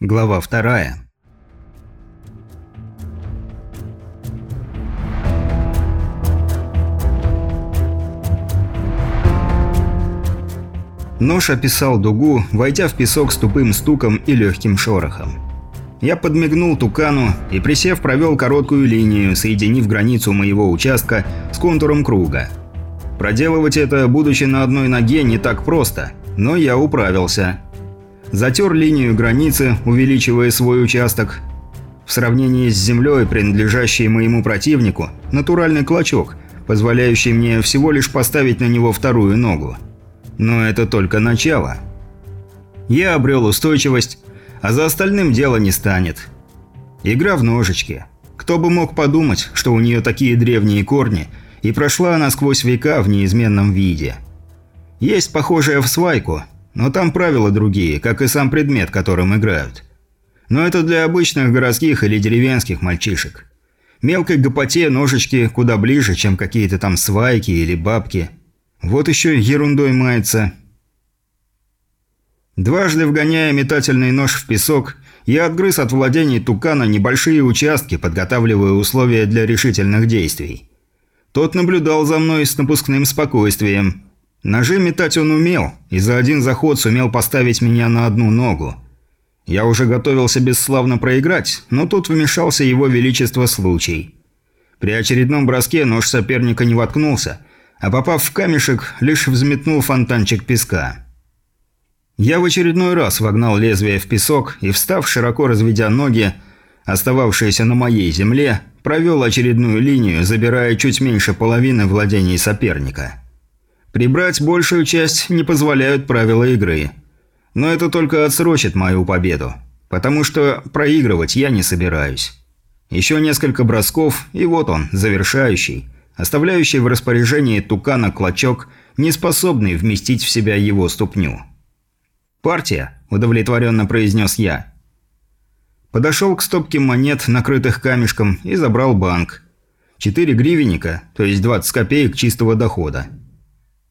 Глава вторая. Нож описал дугу, войдя в песок с тупым стуком и легким шорохом. Я подмигнул тукану и, присев, провел короткую линию, соединив границу моего участка с контуром круга. Проделывать это, будучи на одной ноге, не так просто, но я управился – Затер линию границы, увеличивая свой участок. В сравнении с землей, принадлежащей моему противнику, натуральный клочок, позволяющий мне всего лишь поставить на него вторую ногу. Но это только начало. Я обрел устойчивость, а за остальным дело не станет. Игра в ножички. Кто бы мог подумать, что у нее такие древние корни, и прошла она сквозь века в неизменном виде. Есть похожая в свайку – но там правила другие, как и сам предмет, которым играют. Но это для обычных городских или деревенских мальчишек. Мелкой гопоте ножички куда ближе, чем какие-то там свайки или бабки. Вот еще ерундой мается. Дважды вгоняя метательный нож в песок, я отгрыз от владений тукана небольшие участки, подготавливая условия для решительных действий. Тот наблюдал за мной с напускным спокойствием – Ножи метать он умел, и за один заход сумел поставить меня на одну ногу. Я уже готовился бесславно проиграть, но тут вмешался его величество случай. При очередном броске нож соперника не воткнулся, а попав в камешек, лишь взметнул фонтанчик песка. Я в очередной раз вогнал лезвие в песок и, встав, широко разведя ноги, остававшиеся на моей земле, провел очередную линию, забирая чуть меньше половины владений соперника. Прибрать большую часть не позволяют правила игры. Но это только отсрочит мою победу. Потому что проигрывать я не собираюсь. Еще несколько бросков, и вот он, завершающий, оставляющий в распоряжении тукана клочок, не способный вместить в себя его ступню. «Партия», – удовлетворенно произнес я. Подошел к стопке монет, накрытых камешком, и забрал банк. Четыре гривенника, то есть 20 копеек чистого дохода.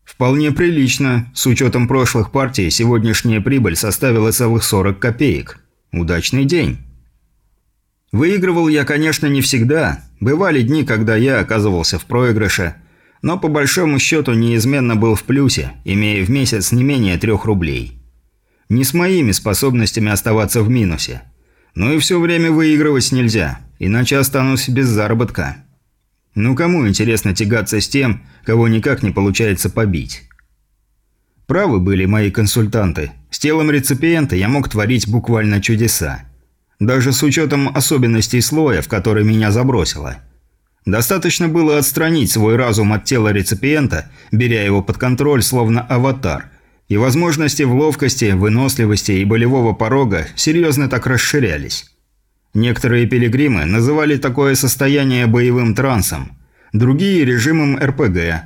Вполне прилично. С учетом прошлых партий, сегодняшняя прибыль составила целых 40 копеек. Удачный день. Выигрывал я, конечно, не всегда. Бывали дни, когда я оказывался в проигрыше. Но по большому счету неизменно был в плюсе, имея в месяц не менее трех рублей. Не с моими способностями оставаться в минусе. Но и все время выигрывать нельзя, иначе останусь без заработка. Ну кому интересно тягаться с тем, кого никак не получается побить? Правы были мои консультанты. С телом реципиента я мог творить буквально чудеса. Даже с учетом особенностей слоя, в который меня забросило. Достаточно было отстранить свой разум от тела реципиента, беря его под контроль, словно аватар, и возможности в ловкости, выносливости и болевого порога серьезно так расширялись. Некоторые пилигримы называли такое состояние боевым трансом, другие – режимом РПГ.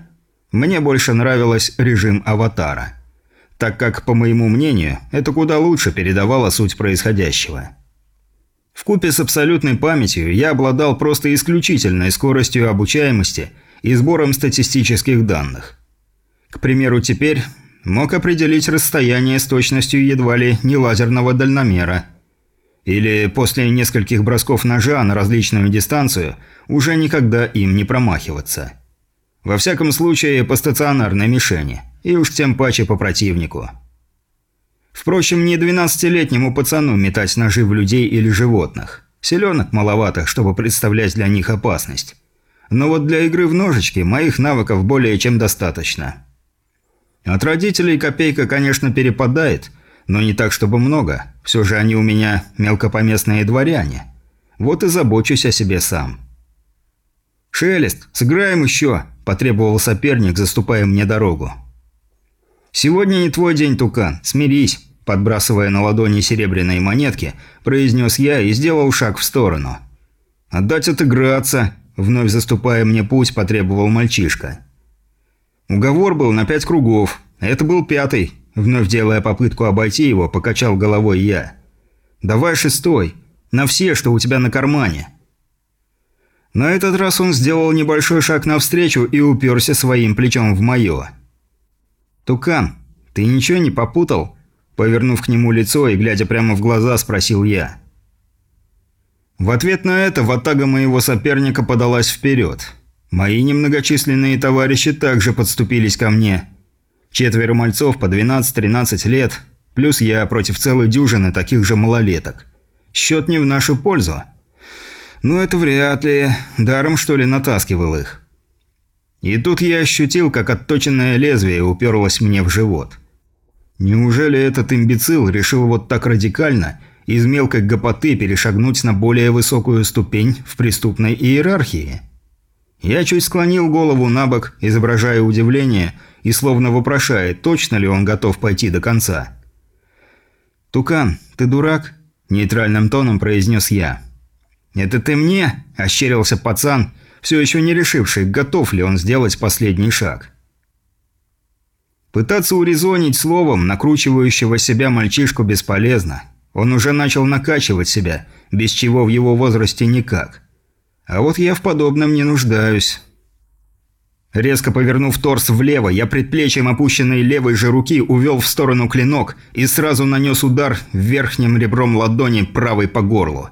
Мне больше нравилось режим аватара, так как, по моему мнению, это куда лучше передавало суть происходящего. В купе с абсолютной памятью я обладал просто исключительной скоростью обучаемости и сбором статистических данных. К примеру, теперь мог определить расстояние с точностью едва ли не лазерного дальномера – или после нескольких бросков ножа на различную дистанцию уже никогда им не промахиваться. Во всяком случае, по стационарной мишени. И уж тем паче по противнику. Впрочем, не 12-летнему пацану метать ножи в людей или животных. Селенок маловато, чтобы представлять для них опасность. Но вот для игры в ножички моих навыков более чем достаточно. От родителей копейка, конечно, перепадает – но не так, чтобы много. Все же они у меня мелкопоместные дворяне. Вот и забочусь о себе сам. «Шелест, сыграем еще!» – потребовал соперник, заступая мне дорогу. «Сегодня не твой день, Тукан. Смирись!» – подбрасывая на ладони серебряные монетки, произнес я и сделал шаг в сторону. «Отдать отыграться!» – вновь заступая мне путь, потребовал мальчишка. Уговор был на пять кругов. Это был пятый, Вновь делая попытку обойти его, покачал головой я. «Давай шестой. На все, что у тебя на кармане». На этот раз он сделал небольшой шаг навстречу и уперся своим плечом в мое. «Тукан, ты ничего не попутал?» Повернув к нему лицо и глядя прямо в глаза, спросил я. В ответ на это ватага моего соперника подалась вперед. Мои немногочисленные товарищи также подступились ко мне. Четверо мальцов по 12-13 лет, плюс я против целой дюжины таких же малолеток. Счет не в нашу пользу. Ну это вряд ли. Даром, что ли, натаскивал их. И тут я ощутил, как отточенное лезвие уперлось мне в живот. Неужели этот имбецил решил вот так радикально из мелкой гопоты перешагнуть на более высокую ступень в преступной иерархии? Я чуть склонил голову на бок, изображая удивление, и словно вопрошая, точно ли он готов пойти до конца. «Тукан, ты дурак?» – нейтральным тоном произнес я. «Это ты мне?» – ощерился пацан, все еще не решивший, готов ли он сделать последний шаг. Пытаться урезонить словом накручивающего себя мальчишку бесполезно. Он уже начал накачивать себя, без чего в его возрасте никак. А вот я в подобном не нуждаюсь. Резко повернув торс влево, я предплечьем опущенной левой же руки увел в сторону клинок и сразу нанес удар верхним ребром ладони правой по горлу.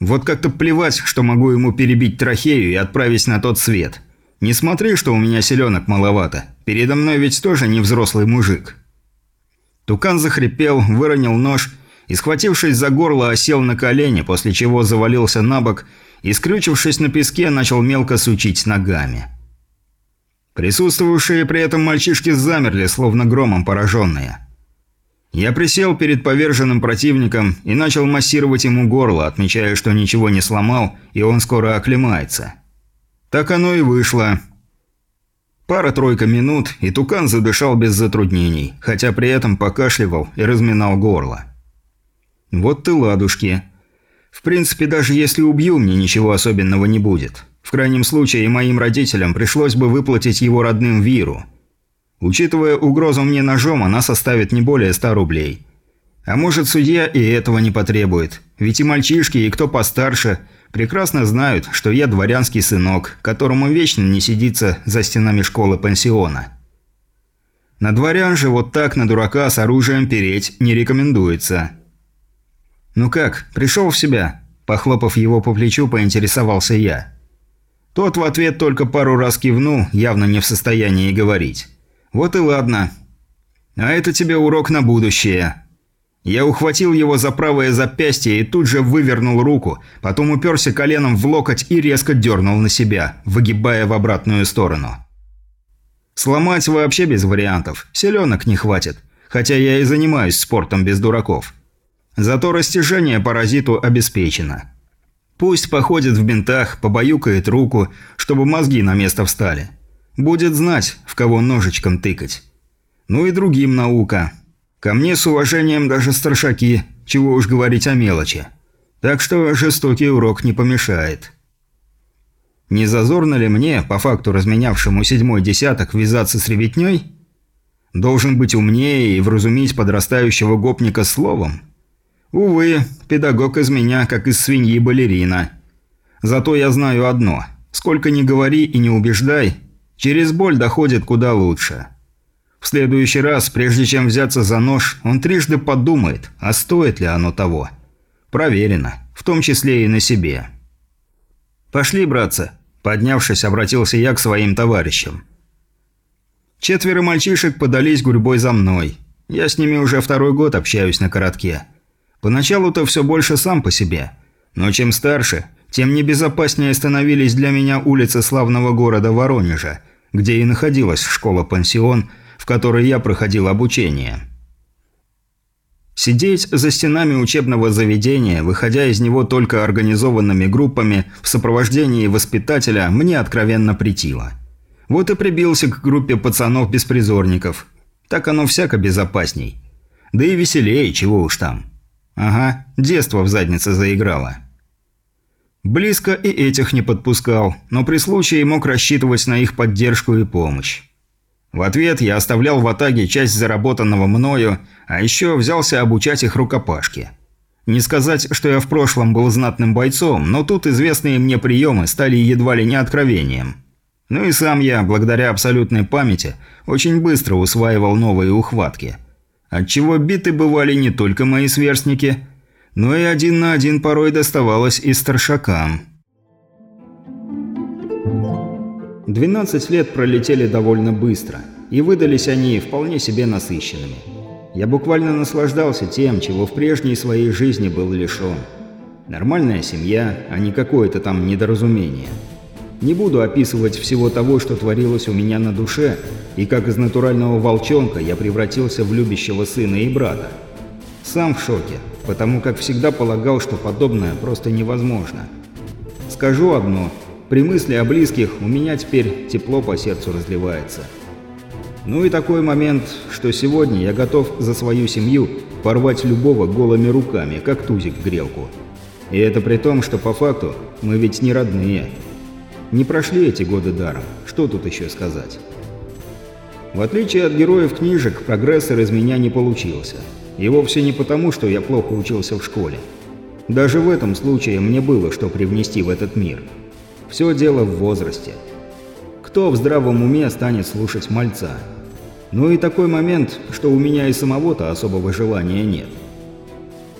Вот как-то плевать, что могу ему перебить трахею и отправить на тот свет. Не смотри, что у меня селенок маловато. Передо мной ведь тоже не взрослый мужик. Тукан захрипел, выронил нож и, схватившись за горло, осел на колени, после чего завалился на бок и, скрючившись на песке, начал мелко сучить ногами. Присутствовавшие при этом мальчишки замерли, словно громом пораженные. Я присел перед поверженным противником и начал массировать ему горло, отмечая, что ничего не сломал, и он скоро оклемается. Так оно и вышло. Пара-тройка минут, и тукан задышал без затруднений, хотя при этом покашливал и разминал горло. Вот ты ладушки. В принципе, даже если убью, мне ничего особенного не будет. В крайнем случае, моим родителям пришлось бы выплатить его родным Виру. Учитывая угрозу мне ножом, она составит не более 100 рублей. А может, судья и этого не потребует. Ведь и мальчишки, и кто постарше, прекрасно знают, что я дворянский сынок, которому вечно не сидится за стенами школы-пансиона. На дворян же вот так на дурака с оружием переть не рекомендуется. «Ну как, пришел в себя?» Похлопав его по плечу, поинтересовался я. Тот в ответ только пару раз кивнул, явно не в состоянии говорить. «Вот и ладно. А это тебе урок на будущее». Я ухватил его за правое запястье и тут же вывернул руку, потом уперся коленом в локоть и резко дернул на себя, выгибая в обратную сторону. Сломать вообще без вариантов, селенок не хватит, хотя я и занимаюсь спортом без дураков. Зато растяжение паразиту обеспечено. Пусть походит в бинтах, побаюкает руку, чтобы мозги на место встали. Будет знать, в кого ножичком тыкать. Ну и другим наука. Ко мне с уважением даже старшаки, чего уж говорить о мелочи. Так что жестокий урок не помешает. Не зазорно ли мне, по факту разменявшему седьмой десяток, ввязаться с ребятней? Должен быть умнее и вразумить подрастающего гопника словом? Увы, педагог из меня, как из свиньи балерина. Зато я знаю одно. Сколько ни говори и не убеждай, через боль доходит куда лучше. В следующий раз, прежде чем взяться за нож, он трижды подумает, а стоит ли оно того. Проверено, в том числе и на себе. «Пошли, братцы», – поднявшись, обратился я к своим товарищам. Четверо мальчишек подались гурьбой за мной. Я с ними уже второй год общаюсь на коротке – Поначалу-то все больше сам по себе. Но чем старше, тем небезопаснее становились для меня улицы славного города Воронежа, где и находилась школа-пансион, в которой я проходил обучение. Сидеть за стенами учебного заведения, выходя из него только организованными группами в сопровождении воспитателя, мне откровенно притило. Вот и прибился к группе пацанов-беспризорников. Так оно всяко безопасней. Да и веселее, чего уж там. Ага, детство в заднице заиграло. Близко и этих не подпускал, но при случае мог рассчитывать на их поддержку и помощь. В ответ я оставлял в Атаге часть заработанного мною, а еще взялся обучать их рукопашке. Не сказать, что я в прошлом был знатным бойцом, но тут известные мне приемы стали едва ли не откровением. Ну и сам я, благодаря абсолютной памяти, очень быстро усваивал новые ухватки – Отчего биты бывали не только мои сверстники, но и один на один порой доставалось и старшакам. 12 лет пролетели довольно быстро, и выдались они вполне себе насыщенными. Я буквально наслаждался тем, чего в прежней своей жизни был лишен. Нормальная семья, а не какое-то там недоразумение. Не буду описывать всего того, что творилось у меня на душе, и как из натурального волчонка я превратился в любящего сына и брата. Сам в шоке, потому как всегда полагал, что подобное просто невозможно. Скажу одно, при мысли о близких у меня теперь тепло по сердцу разливается. Ну и такой момент, что сегодня я готов за свою семью порвать любого голыми руками, как тузик грелку. И это при том, что по факту мы ведь не родные. Не прошли эти годы даром, что тут еще сказать? В отличие от героев книжек, прогрессор из меня не получился. И вовсе не потому, что я плохо учился в школе. Даже в этом случае мне было что привнести в этот мир. Все дело в возрасте. Кто в здравом уме станет слушать мальца? Ну и такой момент, что у меня и самого-то особого желания нет.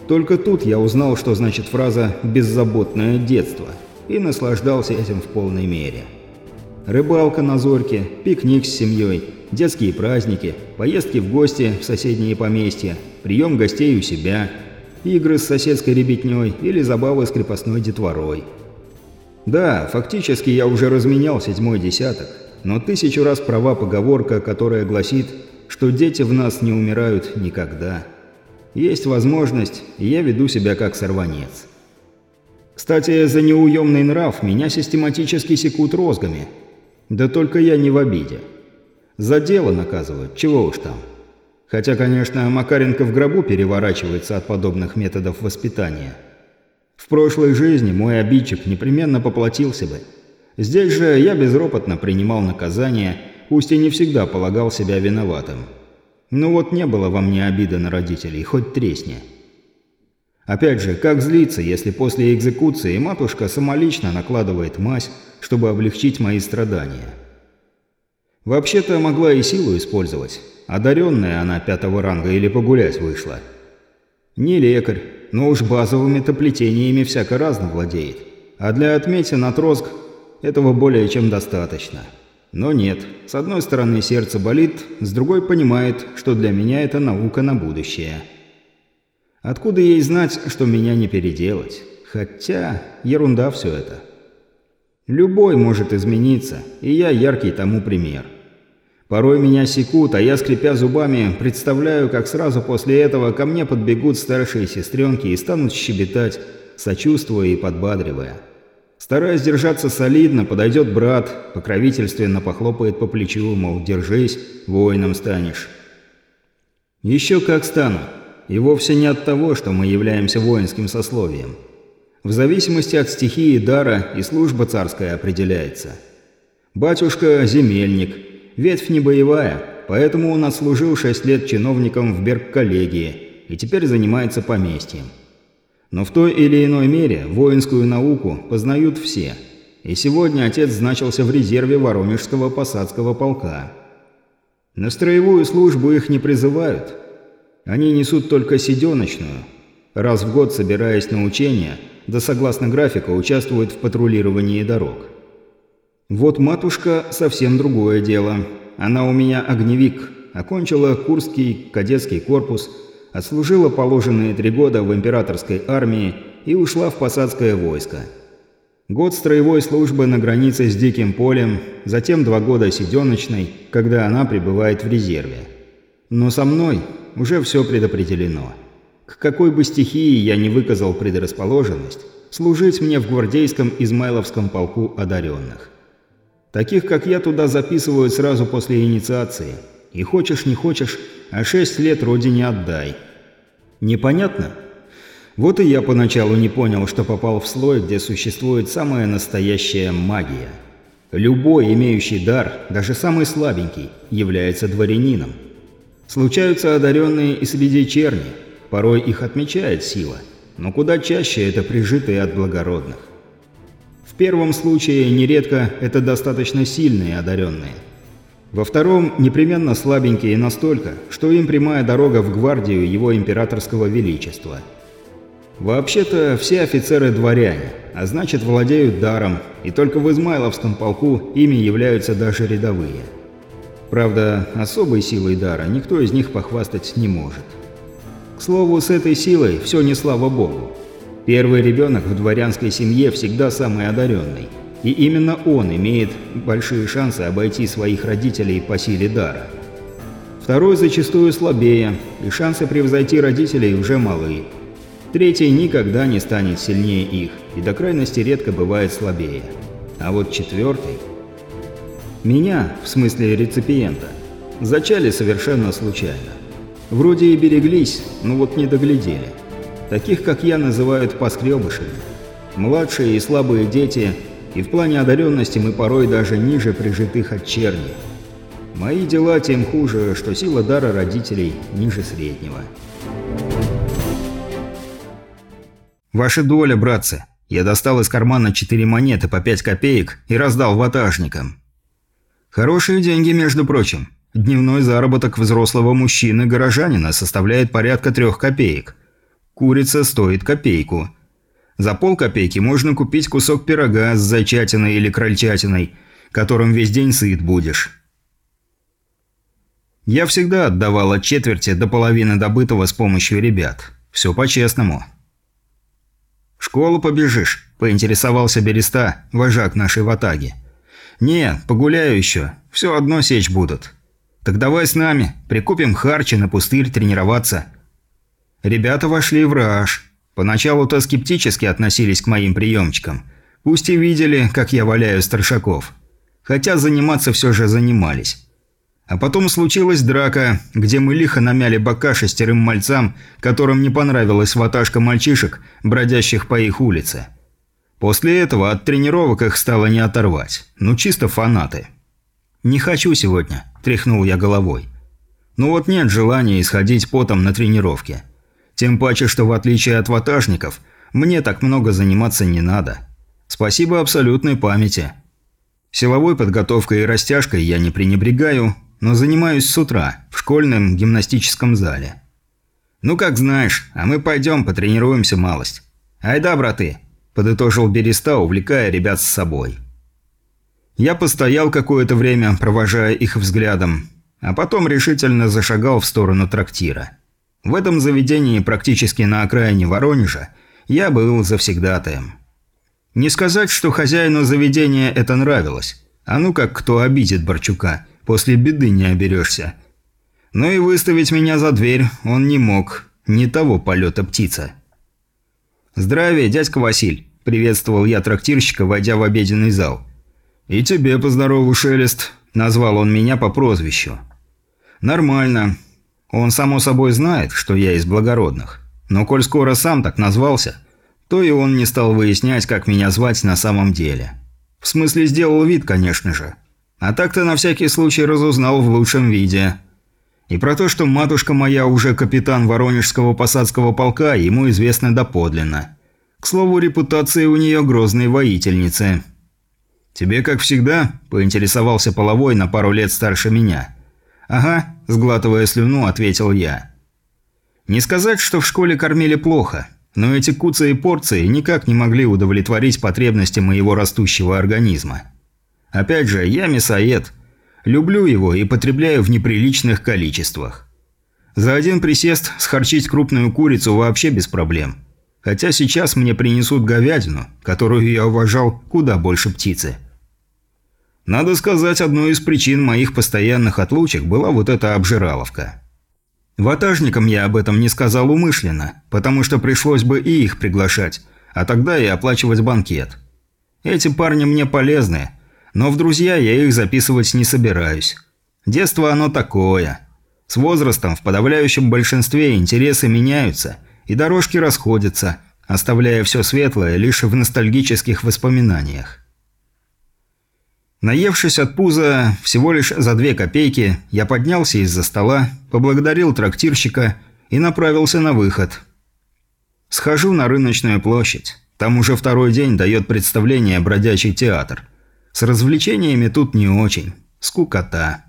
Только тут я узнал, что значит фраза «беззаботное детство» и наслаждался этим в полной мере. Рыбалка на зорьке, пикник с семьей, детские праздники, поездки в гости в соседние поместья, прием гостей у себя, игры с соседской ребятней или забавы с крепостной детворой. Да, фактически я уже разменял седьмой десяток, но тысячу раз права поговорка, которая гласит, что дети в нас не умирают никогда. Есть возможность, и я веду себя как сорванец. Кстати, за неуемный нрав меня систематически секут розгами. Да только я не в обиде. За дело наказывают, чего уж там. Хотя, конечно, Макаренко в гробу переворачивается от подобных методов воспитания. В прошлой жизни мой обидчик непременно поплатился бы. Здесь же я безропотно принимал наказание, пусть и не всегда полагал себя виноватым. Ну вот не было во мне обиды на родителей, хоть тресни. Опять же, как злиться, если после экзекуции матушка самолично накладывает мазь, чтобы облегчить мои страдания? Вообще-то могла и силу использовать. Одаренная она пятого ранга или погулять вышла. Не лекарь, но уж базовыми-то плетениями всяко разно владеет. А для отметин от розг этого более чем достаточно. Но нет, с одной стороны сердце болит, с другой понимает, что для меня это наука на будущее. Откуда ей знать, что меня не переделать? Хотя, ерунда все это. Любой может измениться, и я яркий тому пример. Порой меня секут, а я, скрипя зубами, представляю, как сразу после этого ко мне подбегут старшие сестренки и станут щебетать, сочувствуя и подбадривая. Стараясь держаться солидно, подойдет брат, покровительственно похлопает по плечу, мол, держись, воином станешь. Еще как стану. И вовсе не от того, что мы являемся воинским сословием. В зависимости от стихии дара и служба царская определяется. Батюшка – земельник, ветвь не боевая, поэтому он отслужил шесть лет чиновником в Берг-коллегии и теперь занимается поместьем. Но в той или иной мере воинскую науку познают все. И сегодня отец значился в резерве Воронежского посадского полка. На строевую службу их не призывают. Они несут только сиденочную. Раз в год, собираясь на учения, да согласно графику, участвуют в патрулировании дорог. Вот матушка совсем другое дело. Она у меня огневик, окончила Курский кадетский корпус – отслужила положенные три года в императорской армии и ушла в посадское войско. Год строевой службы на границе с Диким полем, затем два года сиденочной, когда она пребывает в резерве. Но со мной уже все предопределено. К какой бы стихии я не выказал предрасположенность, служить мне в гвардейском Измайловском полку одаренных. Таких, как я, туда записывают сразу после инициации. И хочешь не хочешь, а шесть лет родине отдай – Непонятно? Вот и я поначалу не понял, что попал в слой, где существует самая настоящая магия. Любой, имеющий дар, даже самый слабенький, является дворянином. Случаются одаренные и среди черни, порой их отмечает сила, но куда чаще это прижитые от благородных. В первом случае нередко это достаточно сильные одаренные. Во втором непременно слабенькие настолько, что им прямая дорога в гвардию его императорского величества. Вообще-то все офицеры дворяне, а значит владеют даром, и только в Измайловском полку ими являются даже рядовые. Правда, особой силой дара никто из них похвастать не может. К слову, с этой силой все не слава богу. Первый ребенок в дворянской семье всегда самый одаренный – и именно он имеет большие шансы обойти своих родителей по силе дара. Второй зачастую слабее, и шансы превзойти родителей уже малы. Третий никогда не станет сильнее их, и до крайности редко бывает слабее. А вот четвертый... Меня, в смысле реципиента, зачали совершенно случайно. Вроде и береглись, но вот не доглядели. Таких, как я, называют поскребышами. Младшие и слабые дети и в плане одаренности мы порой даже ниже прижитых от черни. Мои дела тем хуже, что сила дара родителей ниже среднего. «Ваша доля, братцы!» Я достал из кармана четыре монеты по пять копеек и раздал ватажникам. Хорошие деньги, между прочим. Дневной заработок взрослого мужчины-горожанина составляет порядка трех копеек. Курица стоит копейку. За полкопейки можно купить кусок пирога с зайчатиной или крольчатиной, которым весь день сыт будешь. Я всегда отдавал от четверти до половины добытого с помощью ребят. Все по-честному. «В школу побежишь?» – поинтересовался Береста, вожак нашей ватаги. «Не, погуляю еще. Все одно сечь будут. Так давай с нами, прикупим харчи на пустырь тренироваться». Ребята вошли в раж. Поначалу-то скептически относились к моим приемчикам. Пусть и видели, как я валяю старшаков. Хотя заниматься все же занимались. А потом случилась драка, где мы лихо намяли бока шестерым мальцам, которым не понравилась ваташка мальчишек, бродящих по их улице. После этого от тренировок их стало не оторвать. Ну чисто фанаты. «Не хочу сегодня», – тряхнул я головой. «Ну вот нет желания исходить потом на тренировке». Тем паче, что в отличие от ватажников, мне так много заниматься не надо. Спасибо абсолютной памяти. Силовой подготовкой и растяжкой я не пренебрегаю, но занимаюсь с утра, в школьном гимнастическом зале. «Ну, как знаешь, а мы пойдем потренируемся малость». «Айда, браты», – подытожил Береста, увлекая ребят с собой. Я постоял какое-то время, провожая их взглядом, а потом решительно зашагал в сторону трактира. В этом заведении, практически на окраине Воронежа, я был завсегдатаем. Не сказать, что хозяину заведения это нравилось. А ну как кто обидит Борчука, после беды не оберешься. Но и выставить меня за дверь он не мог, не того полета птица. «Здравия, дядька Василь», – приветствовал я трактирщика, войдя в обеденный зал. «И тебе поздорову, Шелест», – назвал он меня по прозвищу. «Нормально. Он, само собой, знает, что я из благородных. Но коль скоро сам так назвался, то и он не стал выяснять, как меня звать на самом деле. В смысле, сделал вид, конечно же. А так-то на всякий случай разузнал в лучшем виде. И про то, что матушка моя уже капитан Воронежского посадского полка, ему известно доподлинно. К слову, репутация у нее грозной воительницы. «Тебе, как всегда?» – поинтересовался половой на пару лет старше меня – «Ага», – сглатывая слюну, ответил я. Не сказать, что в школе кормили плохо, но эти куцы и порции никак не могли удовлетворить потребности моего растущего организма. Опять же, я мясоед. Люблю его и потребляю в неприличных количествах. За один присест схарчить крупную курицу вообще без проблем. Хотя сейчас мне принесут говядину, которую я уважал куда больше птицы. Надо сказать, одной из причин моих постоянных отлучек была вот эта обжираловка. Ватажникам я об этом не сказал умышленно, потому что пришлось бы и их приглашать, а тогда и оплачивать банкет. Эти парни мне полезны, но в друзья я их записывать не собираюсь. Детство оно такое. С возрастом в подавляющем большинстве интересы меняются, и дорожки расходятся, оставляя все светлое лишь в ностальгических воспоминаниях. Наевшись от пуза всего лишь за две копейки, я поднялся из-за стола, поблагодарил трактирщика и направился на выход. Схожу на рыночную площадь. Там уже второй день дает представление «Бродячий театр». С развлечениями тут не очень. Скукота.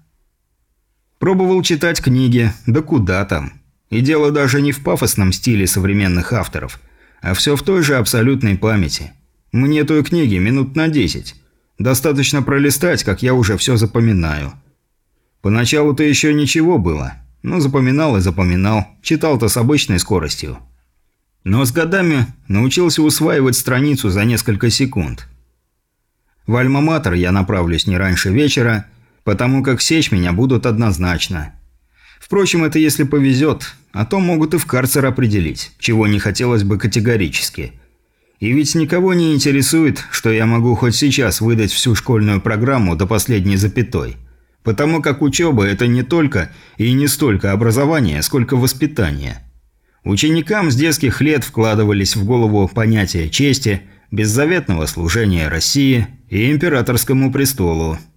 Пробовал читать книги, да куда там. И дело даже не в пафосном стиле современных авторов, а все в той же абсолютной памяти. Мне той книги минут на 10. Достаточно пролистать, как я уже все запоминаю. Поначалу-то еще ничего было, но запоминал и запоминал, читал-то с обычной скоростью. Но с годами научился усваивать страницу за несколько секунд. В Альма-Матер я направлюсь не раньше вечера – потому как сечь меня будут однозначно. Впрочем, это если повезет, а то могут и в карцер определить, чего не хотелось бы категорически. И ведь никого не интересует, что я могу хоть сейчас выдать всю школьную программу до последней запятой. Потому как учеба – это не только и не столько образование, сколько воспитание. Ученикам с детских лет вкладывались в голову понятия чести, беззаветного служения России и императорскому престолу –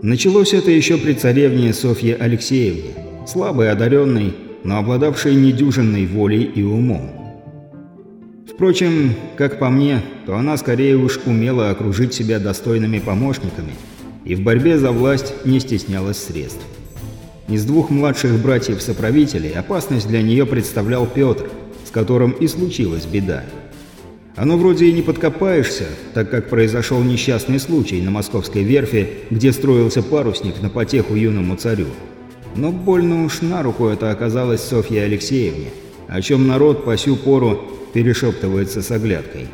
Началось это еще при царевне Софье Алексеевне, слабой, одаренной, но обладавшей недюжинной волей и умом. Впрочем, как по мне, то она скорее уж умела окружить себя достойными помощниками и в борьбе за власть не стеснялась средств. Из двух младших братьев-соправителей опасность для нее представлял Петр, с которым и случилась беда – оно вроде и не подкопаешься, так как произошел несчастный случай на московской верфи, где строился парусник на потеху юному царю. Но больно уж на руку это оказалось Софье Алексеевне, о чем народ по сю пору перешептывается с оглядкой.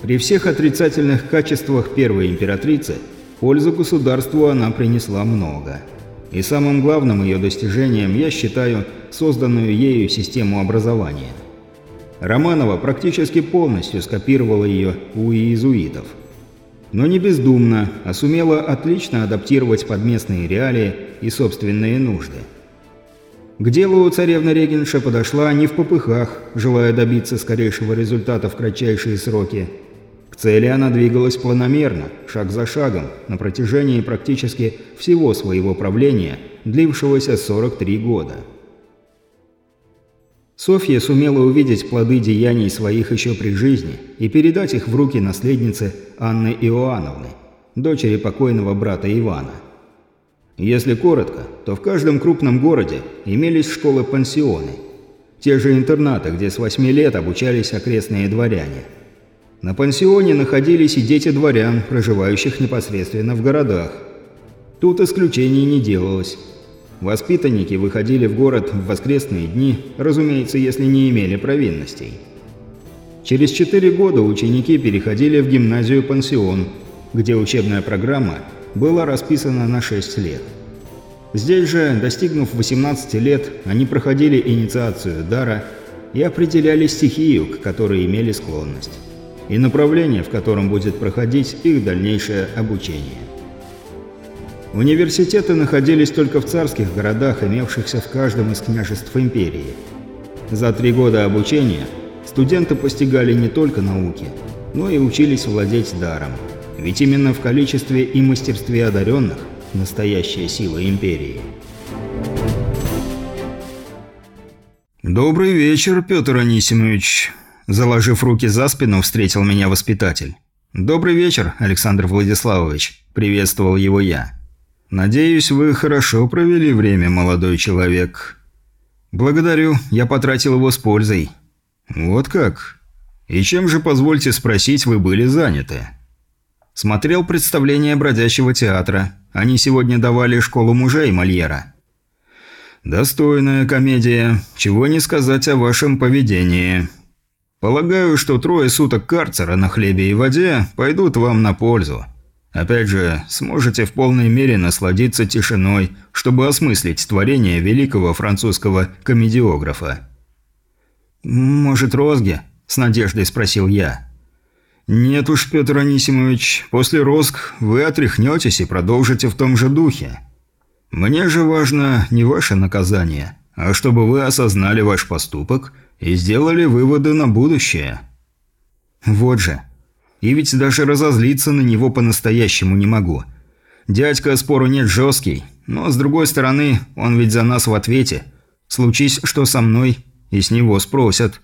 При всех отрицательных качествах первой императрицы пользу государству она принесла много. И самым главным ее достижением я считаю созданную ею систему образования. Романова практически полностью скопировала ее у иезуитов. Но не бездумно, а сумела отлично адаптировать под местные реалии и собственные нужды. К делу царевна-регенша подошла не в попыхах, желая добиться скорейшего результата в кратчайшие сроки. К цели она двигалась планомерно, шаг за шагом, на протяжении практически всего своего правления, длившегося 43 года. Софья сумела увидеть плоды деяний своих еще при жизни и передать их в руки наследницы Анны Иоанновны, дочери покойного брата Ивана. Если коротко, то в каждом крупном городе имелись школы-пансионы. Те же интернаты, где с 8 лет обучались окрестные дворяне. На пансионе находились и дети дворян, проживающих непосредственно в городах. Тут исключений не делалось. Воспитанники выходили в город в воскресные дни, разумеется, если не имели провинностей. Через четыре года ученики переходили в гимназию-пансион, где учебная программа была расписана на 6 лет. Здесь же, достигнув 18 лет, они проходили инициацию дара и определяли стихию, к которой имели склонность, и направление, в котором будет проходить их дальнейшее обучение. Университеты находились только в царских городах, имевшихся в каждом из княжеств империи. За три года обучения студенты постигали не только науки, но и учились владеть даром. Ведь именно в количестве и мастерстве одаренных настоящая сила империи. «Добрый вечер, Петр Анисимович», – заложив руки за спину, встретил меня воспитатель. «Добрый вечер, Александр Владиславович», – приветствовал его я. «Надеюсь, вы хорошо провели время, молодой человек». «Благодарю, я потратил его с пользой». «Вот как? И чем же, позвольте спросить, вы были заняты?» «Смотрел представление бродячего театра. Они сегодня давали школу мужей Мольера». «Достойная комедия. Чего не сказать о вашем поведении. Полагаю, что трое суток карцера на хлебе и воде пойдут вам на пользу». Опять же, сможете в полной мере насладиться тишиной, чтобы осмыслить творение великого французского комедиографа. «Может, розги?» – с надеждой спросил я. «Нет уж, Петр Анисимович, после розг вы отряхнетесь и продолжите в том же духе. Мне же важно не ваше наказание, а чтобы вы осознали ваш поступок и сделали выводы на будущее». «Вот же», и ведь даже разозлиться на него по-настоящему не могу. Дядька, спору нет, жесткий. Но, с другой стороны, он ведь за нас в ответе. Случись, что со мной, и с него спросят.